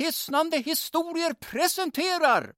Hisnande historier presenterar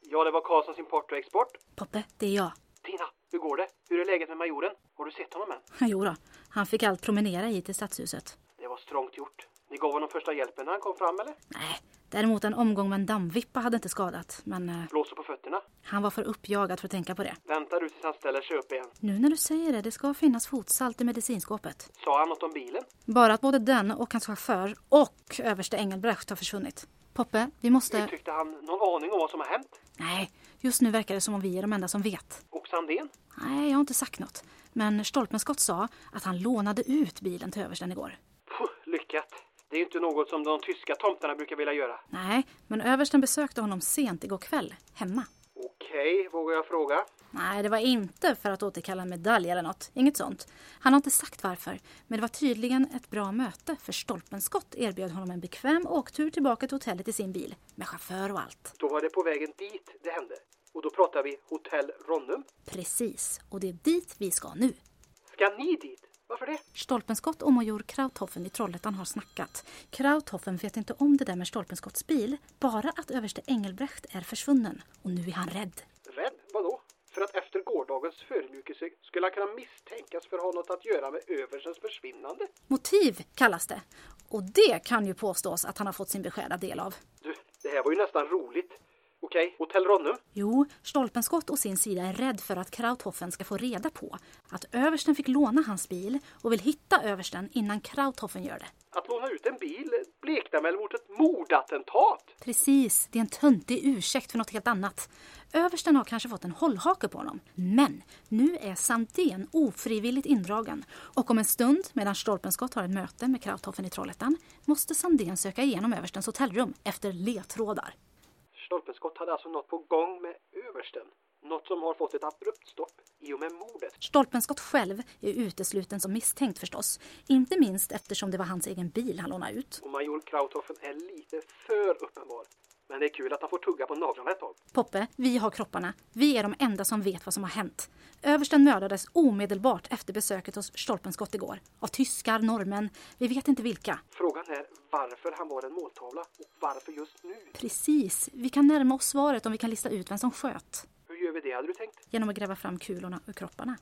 Ja, det var Karlssons import och export. Poppe, det är jag. Tina, hur går det? Hur är läget med majoren? Har du sett honom än? Jo då, han fick allt promenera hit till stadshuset. Det var strångt gjort. Ni gav honom första hjälpen när han kom fram, eller? Nej, däremot en omgång med en dammvippa hade inte skadat. Men eh, Blåser på fötterna. han var för uppjagad för att tänka på det. Väntar du tills han ställer sig upp igen. Nu när du säger det, det ska finnas fotsalt i medicinskåpet. Sa han något om bilen? Bara att både den och hans chaufför och överste Engelbrecht har försvunnit. Poppe, vi måste... Uttryckte han någon aning om vad som har hänt? Nej, just nu verkar det som om vi är de enda som vet. Och Sandén? Nej, jag har inte sagt något. Men Stolpenskott sa att han lånade ut bilen till översten igår. Puh, lyckat. Det är ju inte något som de tyska tomtarna brukar vilja göra. Nej, men översten besökte honom sent igår kväll, hemma. Okej, vågar jag fråga? Nej, det var inte för att återkalla en medalj eller något. Inget sånt. Han har inte sagt varför. Men det var tydligen ett bra möte för Stolpenskott erbjöd honom en bekväm åktur tillbaka till hotellet i sin bil. Med chaufför och allt. Då var det på vägen dit det hände. Och då pratar vi Hotell Ronnum. Precis. Och det är dit vi ska nu. Ska ni dit? Varför det? Stolpenskott och major Krauthoffen i Trollhättan har snackat. Krauthoffen vet inte om det där med Stolpenskotts bil, bara att överste Engelbrecht är försvunnen. Och nu är han rädd. Rädd? Vadå? För att efter gårdagens förödmjukelse skulle han kunna misstänkas för att ha något att göra med överstens försvinnande? Motiv kallas det. Och det kan ju påstås att han har fått sin beskärda del av. Du, det här var ju nästan roligt. Okej, Hotell Ronnum. Jo, Stolpenskott å sin sida är rädd för att Krauthoffen ska få reda på att översten fick låna hans bil och vill hitta översten innan Krauthoffen gör det. Att låna ut en bil bleknar väl mot ett mordattentat? Precis, det är en töntig ursäkt för något helt annat. Översten har kanske fått en hållhake på honom. Men nu är Sandén ofrivilligt indragen och om en stund, medan Stolpenskott har ett möte med Krauthoffen i Trollhättan, måste Sandén söka igenom överstens hotellrum efter ledtrådar. Stolpenskott hade alltså något på gång med översten. Något som har fått ett abrupt stopp i och med mordet. Stolpenskott själv är utesluten som misstänkt förstås. Inte minst eftersom det var hans egen bil han lånade ut. Och major Krauthoffen är lite för uppenbar. Men det är kul att han får tugga på naglarna ett tag. Poppe, vi har kropparna. Vi är de enda som vet vad som har hänt. Översten mördades omedelbart efter besöket hos Stolpenskott igår. Av tyskar, norrmän, vi vet inte vilka. Frågan är varför han var en måltavla och varför just nu. Precis, vi kan närma oss svaret om vi kan lista ut vem som sköt. Hur gör vi det hade du tänkt? Genom att gräva fram kulorna ur kropparna.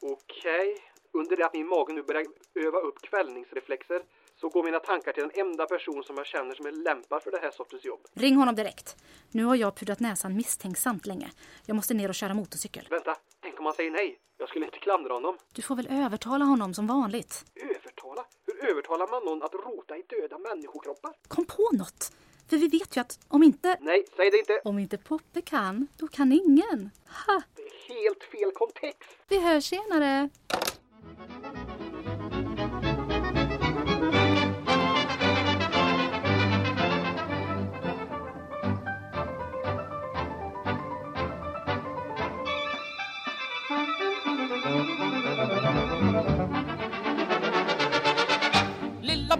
Okej. Under det att min mage nu börjar öva upp kvällningsreflexer så går mina tankar till den enda person som jag känner som är lämpad för det här sortens jobb. Ring honom direkt. Nu har jag pudrat näsan misstänksamt länge. Jag måste ner och köra motorcykel. Vänta, tänk om han säger nej? Jag skulle inte klandra honom. Du får väl övertala honom som vanligt. Övertala? Hur övertalar man någon att rota i döda människokroppar? Kom på något! För vi vet ju att om inte... Nej, säg det inte! Om inte Poppe kan, då kan ingen. Ha! Det är helt fel kontext. Vi hörs senare.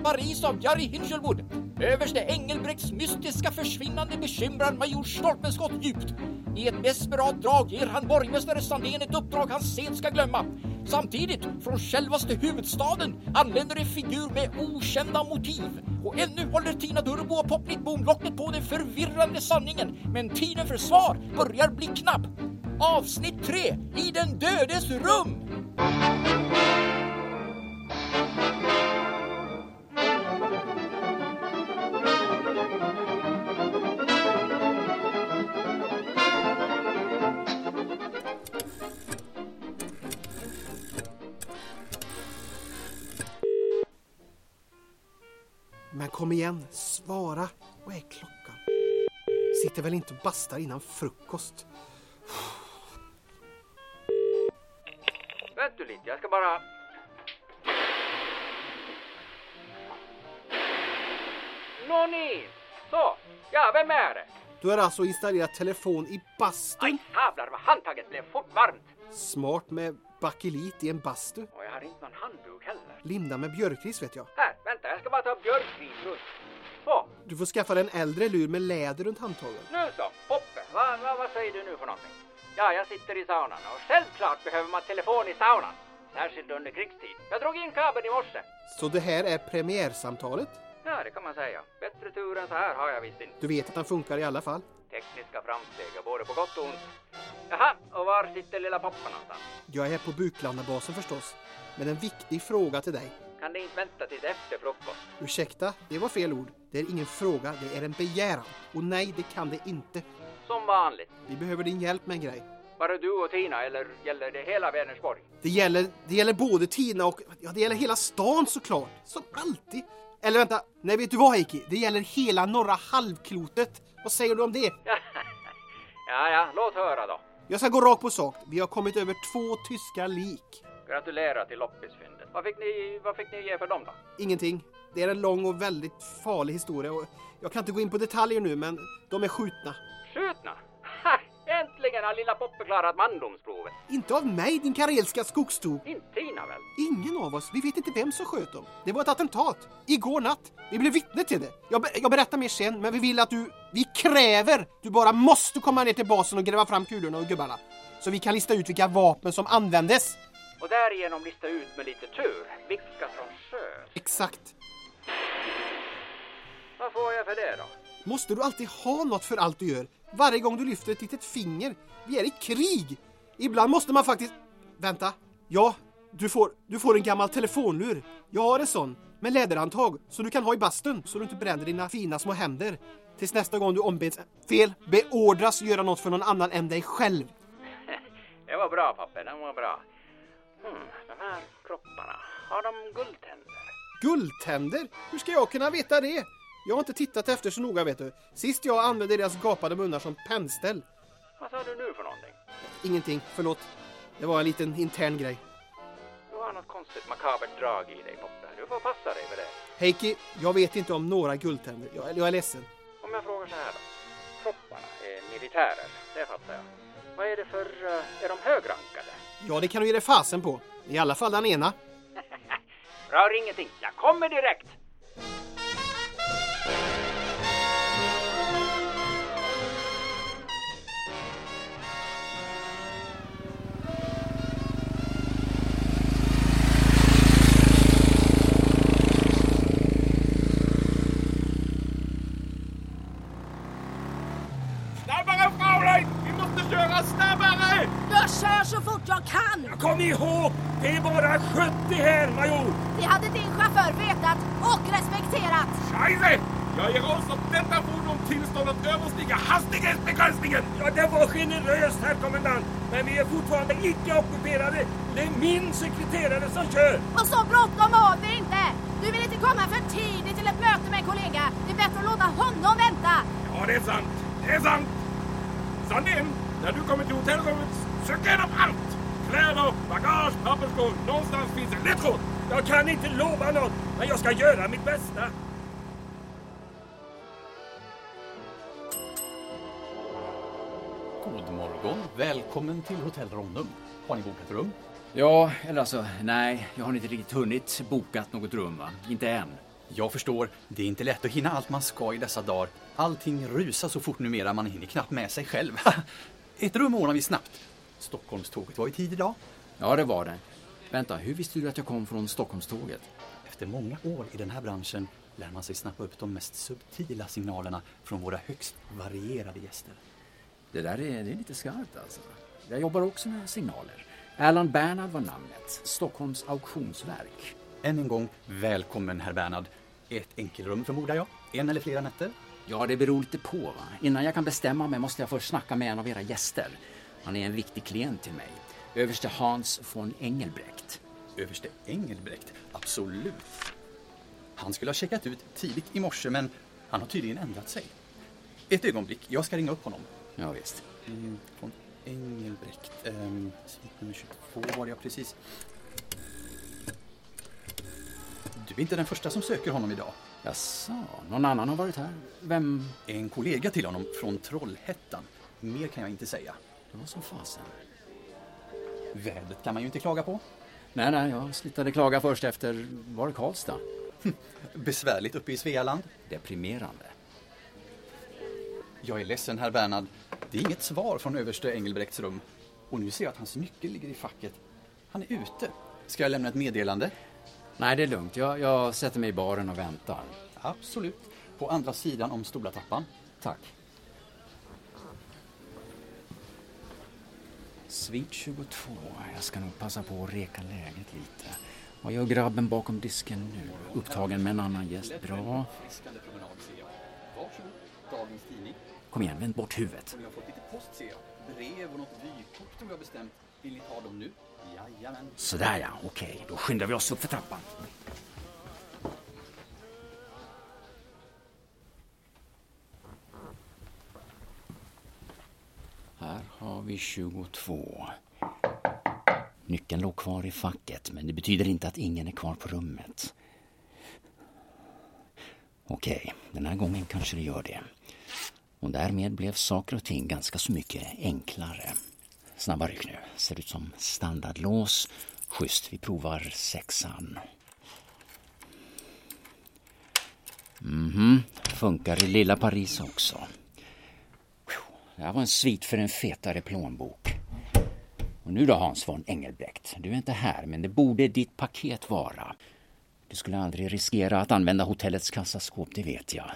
Maries Paris av Jari Hinchelwood. Överste Engelbrekts mystiska försvinnande bekymrar major Stolpenskott djupt. I ett desperat drag ger han borgmästare Sandén ett uppdrag han sent ska glömma. Samtidigt, från självaste huvudstaden, anländer en figur med okända motiv. Och ännu håller Tina Durbo och Popnit Boom locket på den förvirrande sanningen. Men tiden för svar börjar bli knapp. Avsnitt 3, I den dödes rum. Sitter väl inte bastar innan frukost? Vänta lite, jag ska bara... Nåni! Så, ja, vem är det? Du har alltså installerat telefon i bastun? Aj, sablar vad handtaget blev fort varmt! Smart med bakelit i en bastu. Och jag har inte någon handduk heller. Linda med björkris vet jag. Här, vänta, jag ska bara ta björkris runt. Du får skaffa dig en äldre lur med läder runt handtagen. nu så, Poppe, vad va, vad säger du nu för någonting? Ja, jag sitter i saunan och självklart behöver man telefon i saunan. Särskilt under krigstid. Jag drog in kabeln i morse. Så det här är premiärsamtalet? Ja, det kan man säga. Bättre tur än så här har jag visst inte. Du vet att den funkar i alla fall? Tekniska framsteg, både på gott och ont. Jaha, och var sitter lilla pappa någonstans? Jag är här på Buklandabasen förstås. Men en viktig fråga till dig. Kan det inte vänta tills efter frukost? Ursäkta, det var fel ord. Det är ingen fråga, det är en begäran. Och nej, det kan det inte. Som vanligt. Vi behöver din hjälp med en grej. Bara du och Tina, eller gäller det hela Vänersborg? Det gäller, det gäller både Tina och... Ja, det gäller hela stan såklart. Som alltid. Eller vänta, nej vet du vad Heikki? Det gäller hela norra halvklotet. Vad säger du om det? ja, ja, låt höra då. Jag ska gå rakt på sak. Vi har kommit över två tyska lik. Gratulerar till loppisfyndet. Vad fick ni, vad fick ni ge för dem då? Ingenting. Det är en lång och väldigt farlig historia och jag kan inte gå in på detaljer nu men de är skjutna. Skjutna? Ha! Äntligen har lilla Poppe klarat mandomsprovet. Inte av mig din karelska skogstog. Inte Tina väl? Ingen av oss. Vi vet inte vem som sköt dem. Det var ett attentat. Igår natt. Vi blev vittne till det. Jag, be jag berättar mer sen, men vi vill att du... Vi kräver! Du bara måste komma ner till basen och gräva fram kulorna och gubbarna. Så vi kan lista ut vilka vapen som användes. Och därigenom lista ut med lite tur vilka som sköt. Exakt. Vad får jag för det då? Måste du alltid ha något för allt du gör? Varje gång du lyfter ett litet finger. Vi är i krig. Ibland måste man faktiskt... Vänta. Ja, du får, du får en gammal telefonlur. Jag har en sån. Med läderhandtag. Så du kan ha i bastun. Så du inte bränner dina fina små händer. Tills nästa gång du ombeds... Fel. Beordras göra något för någon annan än dig själv. det var bra pappa, den var bra. Hmm, de här kropparna, har de guldtänder? Guldtänder? Hur ska jag kunna veta det? Jag har inte tittat efter så noga vet du. Sist jag använde deras gapade munnar som pennställ. Vad sa du nu för någonting? Ingenting, förlåt. Det var en liten intern grej. Du har något konstigt makabert drag i dig Poppe. Du får passa dig för det. Heikki, jag vet inte om några guldtänder. Jag, jag är ledsen. Om jag frågar så här då. Kropparna är militärer, det fattar jag. Vad är det för... Uh, är de högrankade? Ja, det kan du ge dig fasen på. I alla fall den ena. Rör ingenting. Jag kommer direkt. Så fort jag kan! Kom ihåg, det är bara 70 här, major! Det hade din chaufför vetat och respekterat. Scheisse! Jag ger oss åt detta fordon tillstånd att överstiga hastighetsbegränsningen! Ja, det var generöst, herr kommendant. Men vi är fortfarande icke ockuperade. Det är min sekreterare som kör. Och så bråttom har vi inte! Du vill inte komma för tidigt till ett möte med en kollega. Det är bättre att låta honom vänta. Ja, det är sant. Det är sant. Sandin, när du kommer till hotellrummet, sök igenom allt! Kläder, bagage, papperskorg. Någonstans finns en ledtråd. Jag kan inte lova något, men jag ska göra mitt bästa. God morgon. Välkommen till Hotell Ronnum. Har ni bokat rum? Ja, eller alltså, nej, jag har inte riktigt hunnit bokat något rum va? Inte än. Jag förstår, det är inte lätt att hinna allt man ska i dessa dagar. Allting rusar så fort numera, man hinner knappt med sig själv. Ett rum ordnar vi snabbt. Stockholmståget var i tid idag. Ja, det var det. Vänta, hur visste du att jag kom från Stockholmståget? Efter många år i den här branschen lär man sig snappa upp de mest subtila signalerna från våra högst varierade gäster. Det där är, det är lite skarpt alltså. Jag jobbar också med signaler. Erland Bernhard var namnet. Stockholms auktionsverk. Än en gång, välkommen herr Bernhard. Ett enkelrum förmodar jag? En eller flera nätter? Ja, det beror lite på va. Innan jag kan bestämma mig måste jag först snacka med en av era gäster. Han är en viktig klient till mig. Överste Hans von Engelbrekt. Överste Engelbrekt? Absolut. Han skulle ha checkat ut tidigt i morse, men han har tydligen ändrat sig. Ett ögonblick, jag ska ringa upp honom. Ja, visst. Mm, von Engelbrekt. Um, nummer 22 var jag precis. Du är inte den första som söker honom idag. Jaså, någon annan har varit här? Vem? En kollega till honom från Trollhättan. Mer kan jag inte säga. Det var som fasen. Vädret kan man ju inte klaga på. Nej, nej, jag slutade klaga först efter, var det Karlstad? Besvärligt uppe i Svealand. Deprimerande. Jag är ledsen, herr Bernhard. Det är inget svar från överste Engelbrekts rum. Och nu ser jag att hans nyckel ligger i facket. Han är ute. Ska jag lämna ett meddelande? Nej, det är lugnt. Jag, jag sätter mig i baren och väntar. Absolut. På andra sidan om stora trappan. Tack. Svit 22. Jag ska nog passa på att reka läget lite. Vad gör grabben bakom disken nu? Upptagen med en annan gäst. Bra. Kom igen, vänd bort huvudet. Jag har fått lite post ser jag. Brev och något vykort som jag bestämt. Vill ni ta dem nu? Jajamän. Sådär ja, okej. Då skyndar vi oss upp för trappan. 22. Nyckeln låg kvar i facket, men det betyder inte att ingen är kvar på rummet. Okej, den här gången kanske det gör det. Och därmed blev saker och ting ganska så mycket enklare. Snabba ryck nu. Ser ut som standardlås. Schysst, vi provar sexan. Mhm, funkar i lilla Paris också. Det här var en svit för en fetare plånbok. Och nu då Hans von Engelbrekt. Du är inte här, men det borde ditt paket vara. Du skulle aldrig riskera att använda hotellets kassaskåp, det vet jag.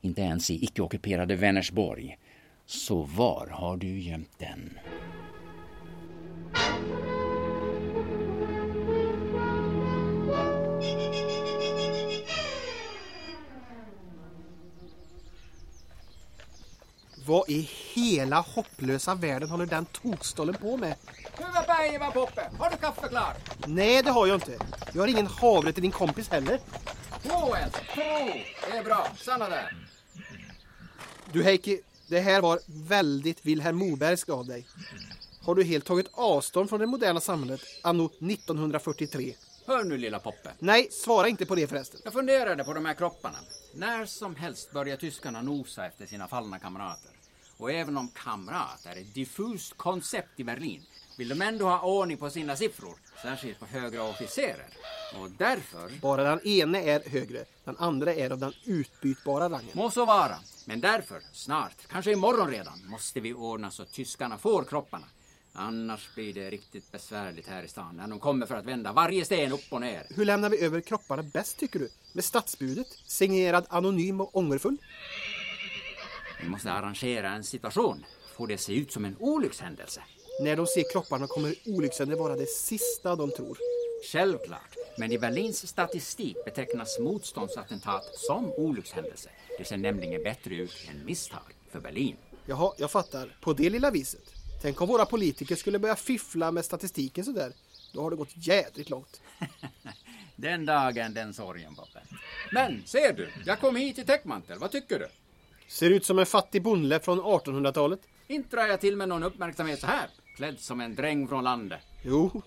Inte ens i icke-ockuperade Vänersborg. Så var har du gömt den? Vad i hela hopplösa världen håller den tokstollen på med? Huvudberg, Poppe, har du kaffe klar? Nej, det har jag inte. Jag har ingen havre till din kompis heller. Två en, två. Det är bra. Stanna där. Du Heikki, det här var väldigt Vilhelm Mobergsk av dig. Har du helt tagit avstånd från det moderna samhället anno 1943? Hör nu lilla Poppe. Nej, svara inte på det förresten. Jag funderade på de här kropparna. När som helst börjar tyskarna nosa efter sina fallna kamrater. Och även om kamrat är ett diffust koncept i Berlin vill de ändå ha ordning på sina siffror, särskilt på högre officerer. Och därför Bara den ene är högre, den andra är av den utbytbara rangen. må så vara. Men därför, snart, kanske imorgon redan, måste vi ordna så tyskarna får kropparna. Annars blir det riktigt besvärligt här i stan när de kommer för att vända varje sten upp och ner. Hur lämnar vi över kropparna bäst tycker du? Med stadsbudet? Signerad anonym och ångerfull? Vi måste arrangera en situation. Få det se ut som en olyckshändelse. När de ser kropparna kommer olyckshändelser vara det sista de tror. Självklart. Men i Berlins statistik betecknas motståndsattentat som olyckshändelse. Det ser nämligen bättre ut än misstag för Berlin. Jaha, jag fattar. På det lilla viset. Tänk om våra politiker skulle börja fiffla med statistiken sådär. Då har det gått jädrigt långt. Den dagen, den sorgen, Poppe. Men, ser du, jag kom hit i täckmantel. Vad tycker du? Ser ut som en fattig bonde från 1800-talet. Inte drar jag till med någon uppmärksamhet så här. Klädd som en dräng från landet. Jo,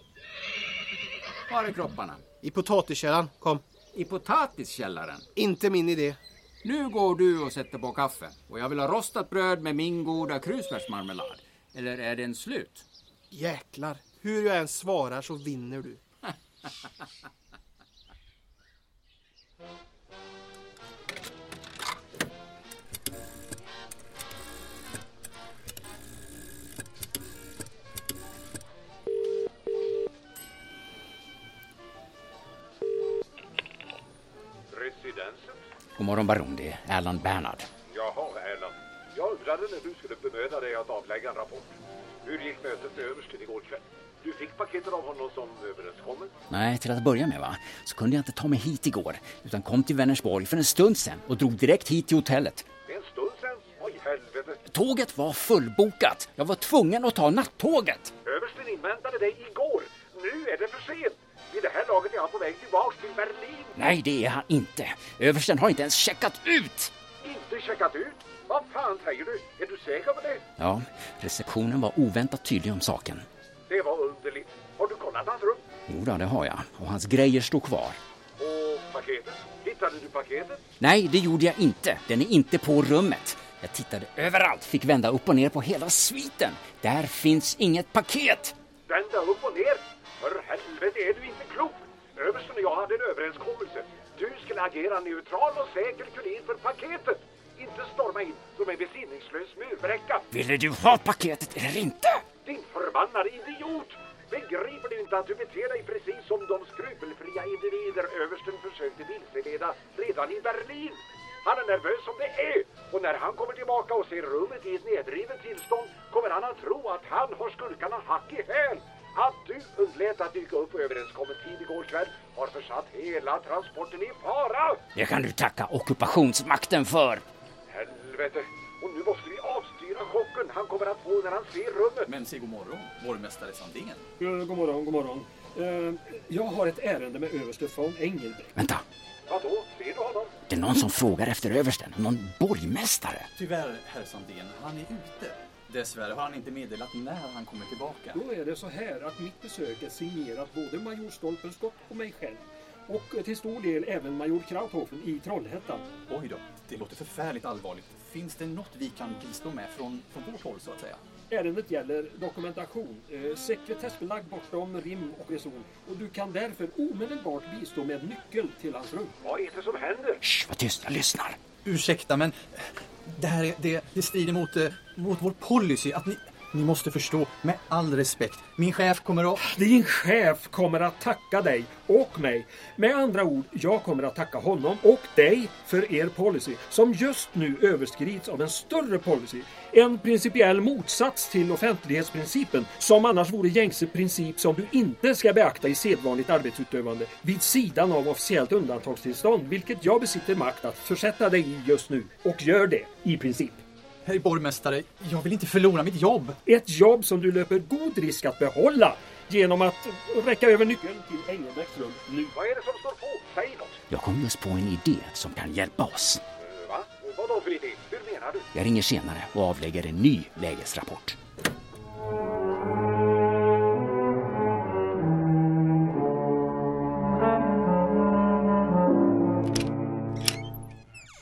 Var är kropparna? i potatiskällan. Kom. I potatiskällaren. Inte min idé. Nu går du och sätter på kaffe. Och jag vill ha rostat bröd med min goda krusbärsmarmelad. Eller är den slut? Jäklar. Hur jag än svarar så vinner du. God morgon baron, det är Erland Bernhard. Jaha, Erland. Jag undrade när du skulle bemöda dig att avlägga en rapport. Hur gick mötet med översten igår kväll? Du fick paketet av honom som överenskommet? Nej, till att börja med va, så kunde jag inte ta mig hit igår. Utan kom till Vänersborg för en stund sedan och drog direkt hit till hotellet. Helvete. Tåget var fullbokat. Jag var tvungen att ta nattåget. Översten inväntade dig igår. Nu är det för sent. Vid det här laget är han på väg tillbaks till Berlin. Nej, det är han inte. Översten har inte ens checkat ut. Inte checkat ut? Vad fan säger du? Är du säker på det? Ja, receptionen var oväntat tydlig om saken. Det var underligt. Har du kollat hans rum? Jo då, det har jag. Och hans grejer stod kvar. Och paketet? Hittade du paketet? Nej, det gjorde jag inte. Den är inte på rummet. Jag tittade överallt, fick vända upp och ner på hela sviten. Där finns inget paket. Vända upp och ner? För helvete är du inte klok! Översten och jag hade en överenskommelse. Du skulle agera neutral och säker kunin för paketet. Inte storma in som en besinningslös murbräcka. Ville du ha paketet eller inte? Din förbannade idiot! Begriper du inte att du beter dig precis som de skrupelfria individer översten försökte vilseleda redan i Berlin? Han är nervös som det är och när han kommer tillbaka och ser rummet i ett nedrivet tillstånd kommer han att tro att han har skurkarna hack i häl. Att du undlät att dyka upp på överenskommen tid igår kväll har försatt hela transporten i fara. Det kan du tacka ockupationsmakten för. Helvete! Och nu måste vi avstyra chocken han kommer att få när han ser rummet. Men säg god morgon, borgmästare Sandén. Eh, God morgon, god morgon. Eh, Jag har ett ärende med överste von Engelbrekt. Vänta, Vadå? Ser du honom? det är någon som frågar efter översten. Någon borgmästare. Tyvärr, herr Sandén, han är ute. Dessvärre har han inte meddelat när han kommer tillbaka. Då är det så här att mitt besök är signerat både major Stolpenskott och mig själv. Och till stor del även major Krauthofen i Trollhättan. Oj då, det låter förfärligt allvarligt. Finns det något vi kan bistå med från, från vårt håll så att säga? Ärendet gäller dokumentation, eh, sekretessbelagd bortom rim och reson. Och du kan därför omedelbart bistå med nyckel till hans rum. Vad är det som händer? Shh, var tyst, jag lyssnar. Ursäkta, men det här är- det, det strider mot, eh, mot vår policy att ni, ni måste förstå, med all respekt, min chef kommer att... Din chef kommer att tacka dig och mig. Med andra ord, jag kommer att tacka honom och dig för er policy som just nu överskrids av en större policy. En principiell motsats till offentlighetsprincipen som annars vore gängse princip som du inte ska beakta i sedvanligt arbetsutövande vid sidan av officiellt undantagstillstånd vilket jag besitter makt att försätta dig i just nu och gör det i princip. Herr borgmästare, jag vill inte förlora mitt jobb. Ett jobb som du löper god risk att behålla genom att räcka över nyckeln till Engelbrekts rum nu. Vad är det som står på? Säg något. Jag kom just på en idé som kan hjälpa oss. Va? Vadå för idé? Hur menar du? Jag ringer senare och avlägger en ny lägesrapport.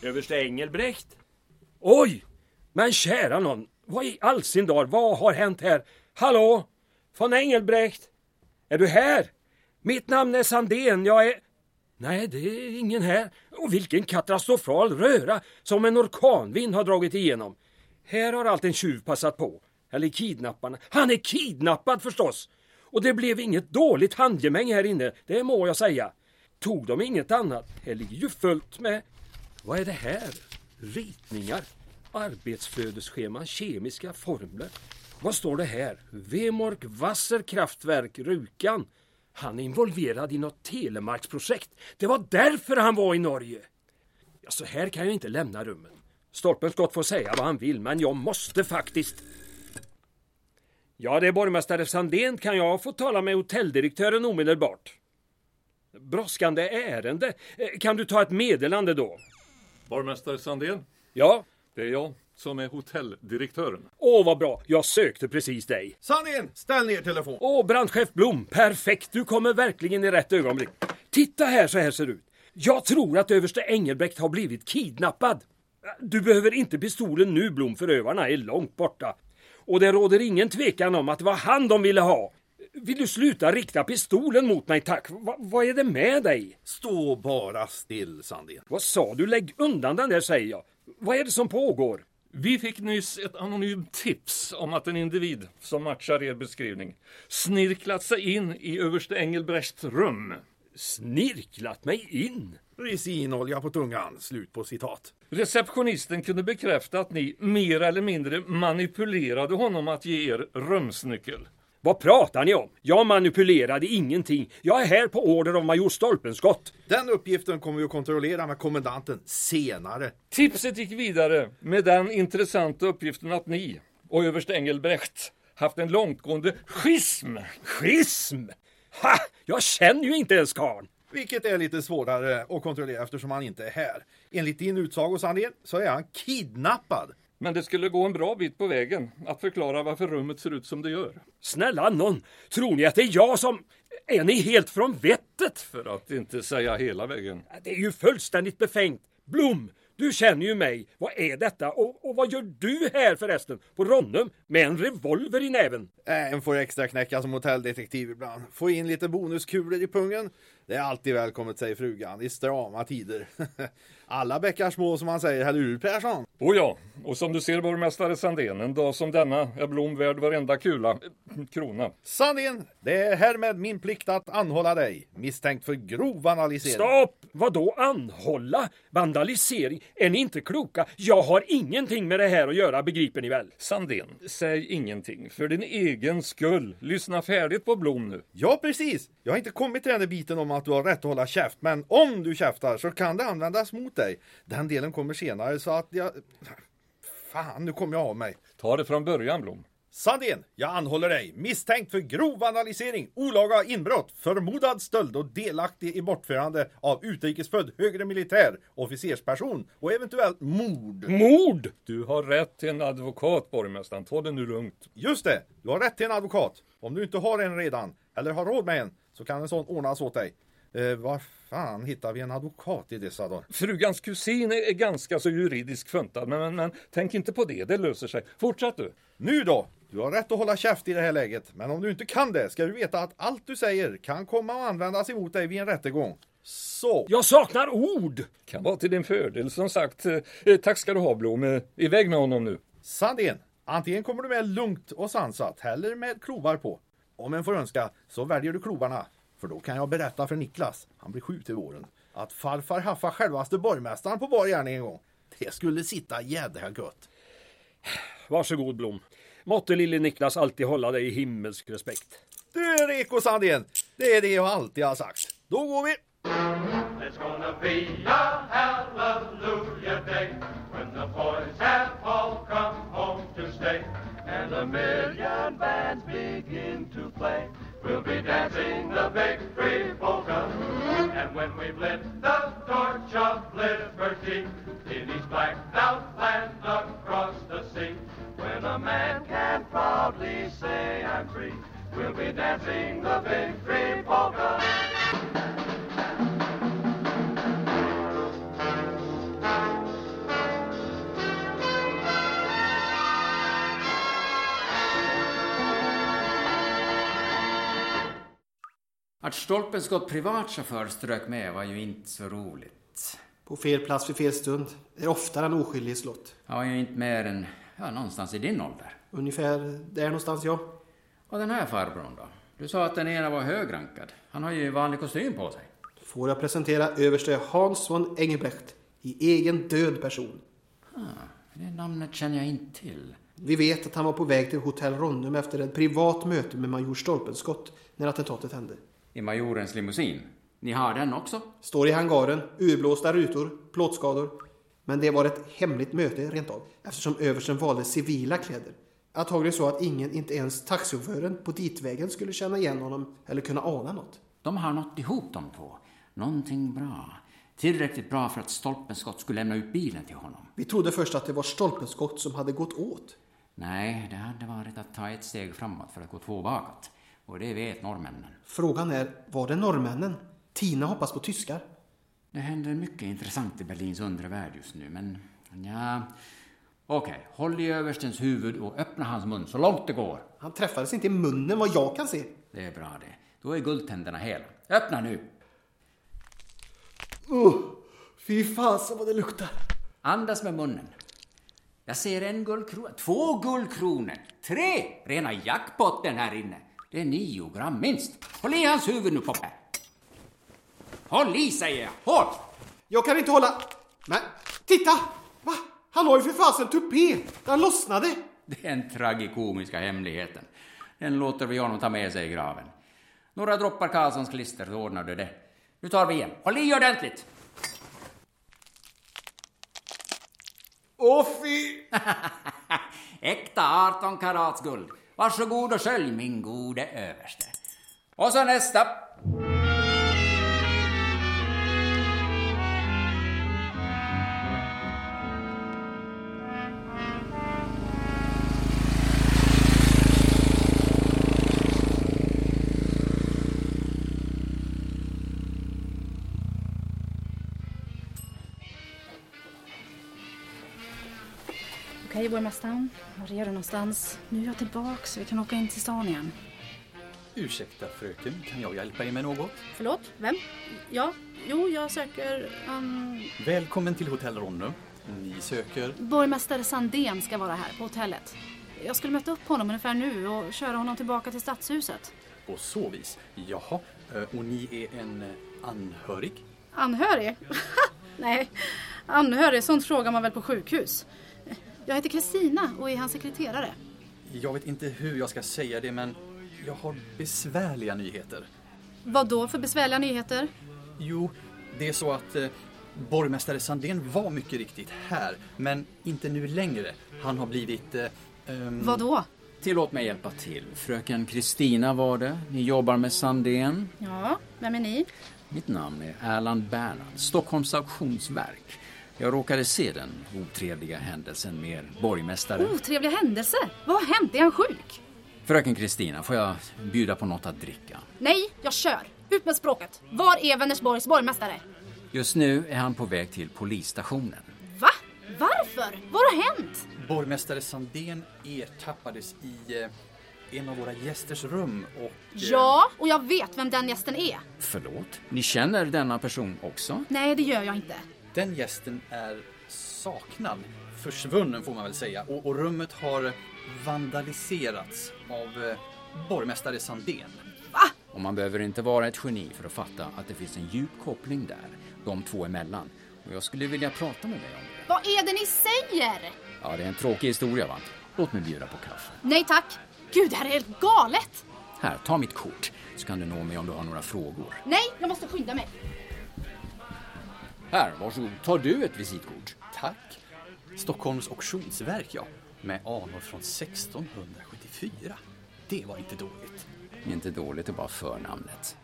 Överste Engelbrekt? Oj! Men kära någon, vad i all sin dar, vad har hänt här? Hallå? Von Engelbrekt? Är du här? Mitt namn är Sandén, jag är... Nej, det är ingen här. Och vilken katastrofal röra som en orkanvind har dragit igenom. Här har allt en tjuv passat på. Eller kidnapparna. Han är kidnappad förstås! Och det blev inget dåligt handgemäng här inne, det må jag säga. Tog de inget annat? Här ligger ju fullt med... Vad är det här? Ritningar, arbetsflödesscheman, kemiska formler. Vad står det här? Vemork Wasserkraftwerk Rukan. Han är involverad i något telemarksprojekt. Det var därför han var i Norge. Ja, så här kan jag inte lämna rummen. Stolpen Skott får säga vad han vill, men jag måste faktiskt... Ja, det är borgmästare Sandén. Kan jag få tala med hotelldirektören omedelbart? Brådskande ärende. Eh, Kan du ta ett meddelande då? Borgmästare Sandén, Ja? Det är jag som är hotelldirektören. Åh, vad bra. Jag sökte precis dig. Sandén, ställ ner telefon. Åh, brandchef Blom. Perfekt. Du kommer verkligen i rätt ögonblick. Titta här, så här ser det ut. Jag tror att överste Engelbrekt har blivit kidnappad. Du behöver inte pistolen nu, Blom. Förövarna är långt borta. Och det råder ingen tvekan om att det var han de ville ha. Vill du sluta rikta pistolen mot mig, tack? Va, vad är det med dig? Stå bara still, Sandén. Vad sa du? Lägg undan den där, säger jag. Vad är det som pågår? Vi fick nyss ett anonymt tips om att en individ som matchar er beskrivning snirklat sig in i överste Engelbrechts rum. Snirklat mig in? Resinolja på tungan. Slut på citat. Receptionisten kunde bekräfta att ni mer eller mindre manipulerade honom att ge er rumsnyckel. Vad pratar ni om? Jag manipulerade ingenting. Jag är här på order av major Stolpenskott. Den uppgiften kommer vi att kontrollera med kommendanten senare. Tipset gick vidare med den intressanta uppgiften att ni och överste Engelbrekt haft en långtgående schism. Schism? Ha! Jag känner ju inte ens karln. Vilket är lite svårare att kontrollera eftersom han inte är här. Enligt din utsago Sandén så är han kidnappad. Men det skulle gå en bra bit på vägen att förklara varför rummet ser ut som det gör. Snälla någon, tror ni att det är jag som... Är ni helt från vettet? För att inte säga hela vägen. Det är ju fullständigt befängt. Blom, du känner ju mig. Vad är detta? Och, och vad gör du här förresten? På Ronnum? Med en revolver i näven? Äh, En får extra knäcka som hotelldetektiv ibland. Få in lite bonuskulor i pungen. Det är alltid välkommet, säger frugan, i strama tider. Alla bäckar små som man säger, eller hur Persson? Oh ja, och som du ser borgmästare Sandén, en dag som denna är Blom värd varenda kula, krona. Sandén, det är härmed min plikt att anhålla dig, misstänkt för grov vandalisering. Stopp! Vadå anhålla? Vandalisering? Är ni inte kloka? Jag har ingenting med det här att göra, begriper ni väl? Sandén, säg ingenting, för din egen skull. Lyssna färdigt på Blom nu. Ja, precis. Jag har inte kommit till den där biten om att du har rätt att hålla käft, men om du käftar så kan det användas mot dig. Den delen kommer senare så att jag... Fan, nu kommer jag av mig. Ta det från början, Blom. Sandén, jag anhåller dig misstänkt för grov vandalisering, olaga inbrott, förmodad stöld och delaktig i bortförande av utrikesfödd högre militär, officersperson och eventuellt mord. Mord? Du har rätt till en advokat, borgmästaren. Ta det nu lugnt. Just det, du har rätt till en advokat. Om du inte har en redan, eller har råd med en, så kan en sån ordnas åt dig. Eh, var fan hittar vi en advokat i dessa dagar? Frugans kusin är ganska så juridiskt funtad, men, men, men tänk inte på det, det löser sig. Fortsätt du. Nu då! Du har rätt att hålla käft i det här läget, men om du inte kan det ska du veta att allt du säger kan komma att användas emot dig vid en rättegång. Så! Jag saknar ord! Kan vara till din fördel, som sagt. Eh, tack ska du ha, Blom. Eh, iväg med honom nu. Sandén, antingen kommer du med lugnt och sansat, eller med klovar på. Om en får önska så väljer du klovarna, för då kan jag berätta för Niklas, han blir sju till våren, att farfar haffar självaste borgmästaren på bar gärning en gång. Det skulle sitta jädra gött. Varsågod Blom. Måtte lille Niklas alltid hålla dig i himmelsk respekt. Du Reko Sandén, det är det jag alltid har sagt. Då går vi! It's gonna be a hallelujah day when the boys have all come home to stay and a million bands begin to play. Be dancing the victory polka. And when we've lit the Stolpen Skott privatchaufför strök med var ju inte så roligt. På fel plats vid fel stund är oftare en oskyldig slott. Jag var ju inte mer än, ja, någonstans i din ålder. Ungefär där någonstans, ja. Och den här farbrorn då? Du sa att den ena var högrankad. Han har ju vanlig kostym på sig. Får jag presentera överste Hans von Engelbrecht i egen död person. Ah, det namnet känner jag inte till. Vi vet att han var på väg till Hotell Ronnum efter ett privat möte med major Stolpenskott när attentatet hände. I majorens limousin. Ni har den också? Står i hangaren, urblåsta rutor, plåtskador. Men det var ett hemligt möte rent av, eftersom översten valde civila kläder. Antagligen så att ingen, inte ens taxichauffören på ditvägen skulle känna igen honom eller kunna ana något. De har nått ihop de två. Någonting bra. Tillräckligt bra för att Stolpenskott skulle lämna ut bilen till honom. Vi trodde först att det var Stolpenskott som hade gått åt. Nej, det hade varit att ta ett steg framåt för att gå två bakåt. Och det vet norrmännen. Frågan är, var det norrmännen? Tina hoppas på tyskar. Det händer mycket intressant i Berlins undre värld just nu, men ja... Okej, okay. håll i överstens huvud och öppna hans mun så långt det går. Han träffades inte i munnen vad jag kan se. Det är bra det. Då är guldtänderna hela. Öppna nu! Uh, fy fasen vad det luktar. Andas med munnen. Jag ser en guldkrona, två guldkronor, tre! Rena jackpotten här inne. Det är nio gram minst. Håll i hans huvud nu, Poppe. Håll i, säger jag. Håll! Jag kan inte hålla... Men titta! Va? Han har ju för fasen tupé. Den lossnade. Det är den tragikomiska hemligheten. Den låter vi honom ta med sig i graven. Några droppar Karlssons klister så ordnar du det. Nu tar vi igen. Håll i ordentligt! Åh fy! Äkta 18 karats guld. Varsågod och skölj min gode överste. Och så nästa. Okej, borgmästaren. Var är du någonstans? Nu är jag tillbaka så vi kan åka in till stan igen. Ursäkta fröken, kan jag hjälpa er med något? Förlåt? Vem? Ja, jo, jag söker... Um... Välkommen till Hotell Ronny. Ni söker... Borgmästare Sandén ska vara här på hotellet. Jag skulle möta upp honom ungefär nu och köra honom tillbaka till stadshuset. På så vis. Jaha, eh, och ni är en eh, anhörig? Anhörig? Nej, anhörig, sånt frågar man väl på sjukhus. Jag heter Kristina och är hans sekreterare. Jag vet inte hur jag ska säga det, men jag har besvärliga nyheter. Vad då för besvärliga nyheter? Jo, det är så att eh, borgmästare Sandén var mycket riktigt här, men inte nu längre. Han har blivit... Eh, ehm, Vad då? Tillåt mig hjälpa till. Fröken Kristina var det. Ni jobbar med Sandén. Ja, vem är ni? Mitt namn är Erland Bernhard, Stockholms auktionsverk. Jag råkade se den otrevliga händelsen med er borgmästare. Otrevliga händelser? Vad har hänt? Är han sjuk? Fröken Kristina, får jag bjuda på något att dricka? Nej, jag kör. Ut med språket. Var är Vänersborgs borgmästare? Just nu är han på väg till polisstationen. Va? Varför? Vad har hänt? Borgmästare Sandén ertappades i eh, en av våra gästers rum och... eh, Ja, och jag vet vem den gästen är. Förlåt? Ni känner denna person också? Nej, det gör jag inte. Den gästen är saknad. Försvunnen får man väl säga. Och, och rummet har vandaliserats av eh, borgmästare Sandén. Och man behöver inte vara ett geni för att fatta att det finns en djup koppling där, de två emellan. Och jag skulle vilja prata med dig om det. Vad är det ni säger? Ja, det är en tråkig historia va? Låt mig bjuda på kaffe. Nej tack. Gud, det här är helt galet. Här, ta mitt kort så kan du nå mig om du har några frågor. Nej, jag måste skynda mig. Här, varsågod. Tar du ett visitkort? Tack. Stockholms auktionsverk, ja. Med anor från 1674. Det var inte dåligt. Inte dåligt, det är bara förnamnet.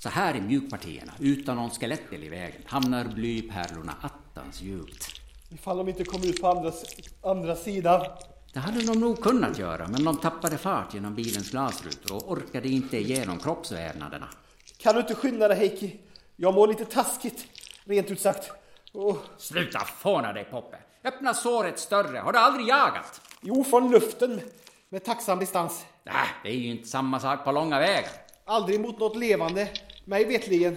Så här är mjukpartierna, utan någon skelettdel i vägen, hamnar blypärlorna attans djupt. Ifall de inte kommer ut på andra, andra sidan. Det hade de nog kunnat göra, men de tappade fart genom bilens glasrutor och orkade inte igenom kroppsvävnaderna. Kan du inte skynda dig Heikki? Jag mår lite taskigt, rent ut sagt. Oh. Sluta fåna dig Poppe! Öppna såret större, har du aldrig jagat? Jo, från luften. Med tacksam distans. Nej, det är ju inte samma sak på långa vägar. Aldrig mot något levande, mig vetligen.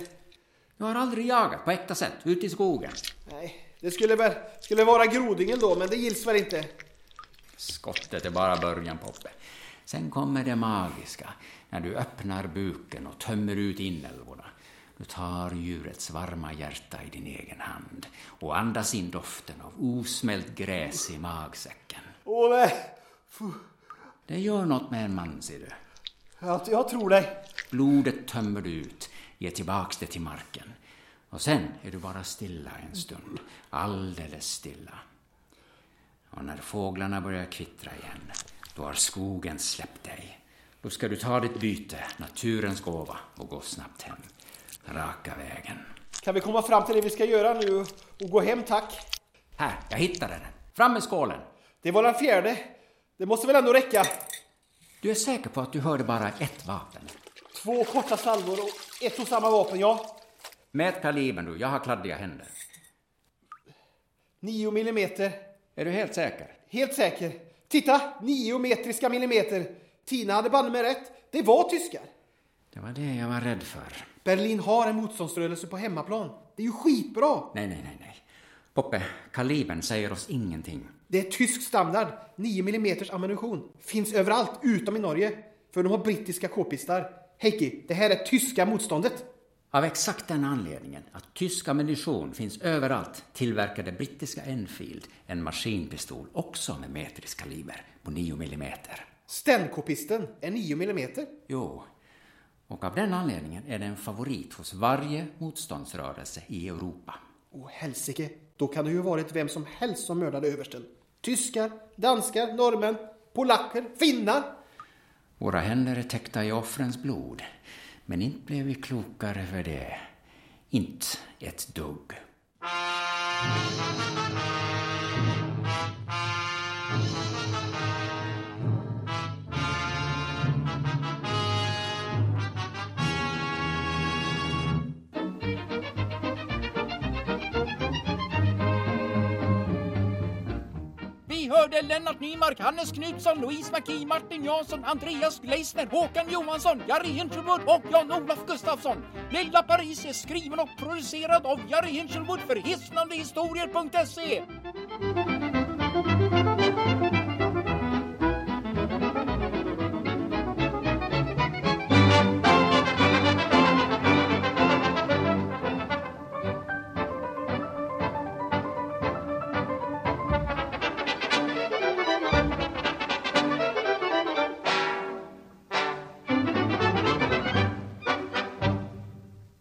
Du har aldrig jagat på äkta sätt, ute i skogen. Nej, det skulle väl skulle vara grodingen då, men det gills väl inte. Skottet är bara början Poppe. Sen kommer det magiska, när du öppnar buken och tömmer ut inälvorna. Du tar djurets varma hjärta i din egen hand och andas in doften av osmält gräs i magsäcken. Fuh. Det gör något med en man, ser du. Jag, jag tror dig. Blodet tömmer du ut, ger tillbaks det till marken. Och sen är du bara stilla en stund, alldeles stilla. Och när fåglarna börjar kvittra igen, då har skogen släppt dig. Då ska du ta ditt byte, naturens gåva, och gå snabbt hem. Raka vägen. Kan vi komma fram till det vi ska göra nu och gå hem, tack? Här, jag hittade den. Fram med skålen. Det var den fjärde. Det måste väl ändå räcka? Du är säker på att du hörde bara ett vapen? Två korta salvor och ett och samma vapen, ja. Mät kalibern du, jag har kladdiga händer. Nio millimeter. Är du helt säker? Helt säker. Titta! Nio metriska millimeter. Tina hade banne med rätt. Det var tyskar. Det var det jag var rädd för. Berlin har en motståndsrörelse på hemmaplan. Det är ju skitbra. Nej, nej, nej, nej. Poppe, kalibern säger oss ingenting. Det är tysk standard. 9 mm ammunition. Finns överallt utom i Norge. För de har brittiska k-pistar. Heikki, det här är tyska motståndet. Av exakt den anledningen att tysk ammunition finns överallt tillverkade brittiska Enfield en maskinpistol också med metrisk kaliber på 9 mm. Sten-k-pisten är 9 mm. Jo, och av den anledningen är det en favorit hos varje motståndsrörelse i Europa. Åh helsike, då kan det ju varit vem som helst som mördade översten. Tyskar, danskar, norrmän, polacker, finnar. Våra händer är täckta i offrens blod, men inte blev vi klokare för det. Inte ett dugg. Hörde Lennart Nymark, Hannes Knutsson, Louise McKee, Martin Jansson, Andreas Gleisner, Håkan Johansson, Jari Hinchelwood och Jan-Olof Gustafsson. Lilla Paris är skriven och producerad av Jari Hinchelwood för hisnandehistorier.se.